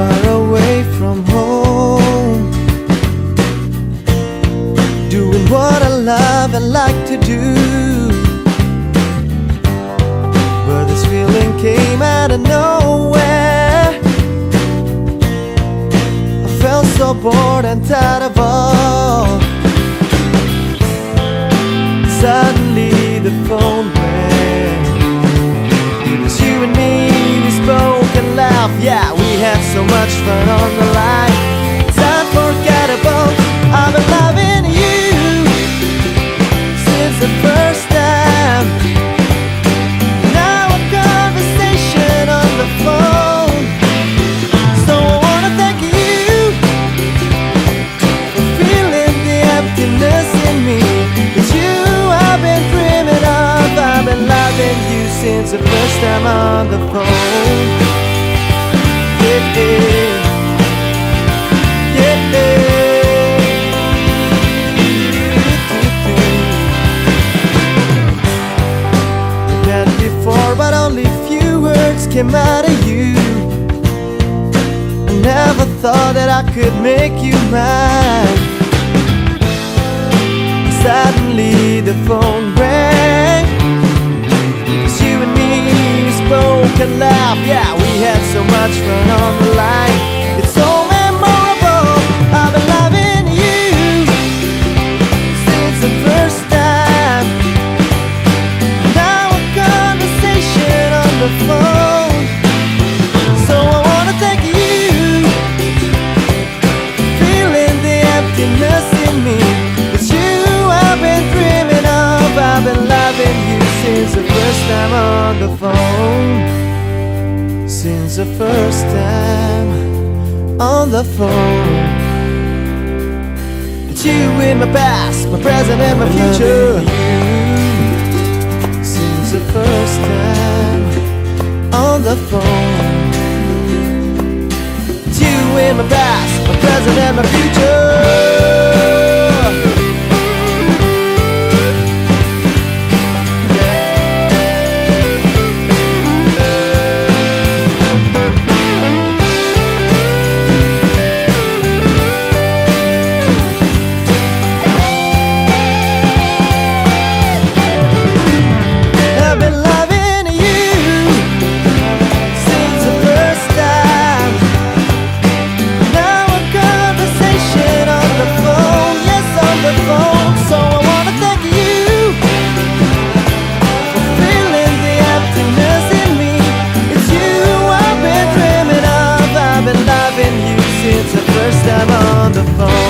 far away from home. Doing what I love and like to do. But this feeling came out of nowhere. I felt so bored and tired of all. Suddenly the phone. Had so much fun on the line. It's unforgettable. I've been loving you since the first time. Now a conversation on the phone. So I wanna thank you for feeling the emptiness in me. It's you I've been dreaming of. I've been loving you since the first time on the phone. Came out of you. I never thought that I could make you mine. Suddenly the phone rang. It's you and me, spoke and laughed. Yeah, fun on the line. It's so memorable. I've been loving you since the first time. Now a conversation on the phone. So I wanna thank you feeling the emptiness in me. It's you I've been dreaming of. I've been loving you since the first time on the phone. Since the first time on the phone. It's you in my past, my present, and my future. Since the first time on the phone. It's you in my past, my present, and my future. first time on the phone.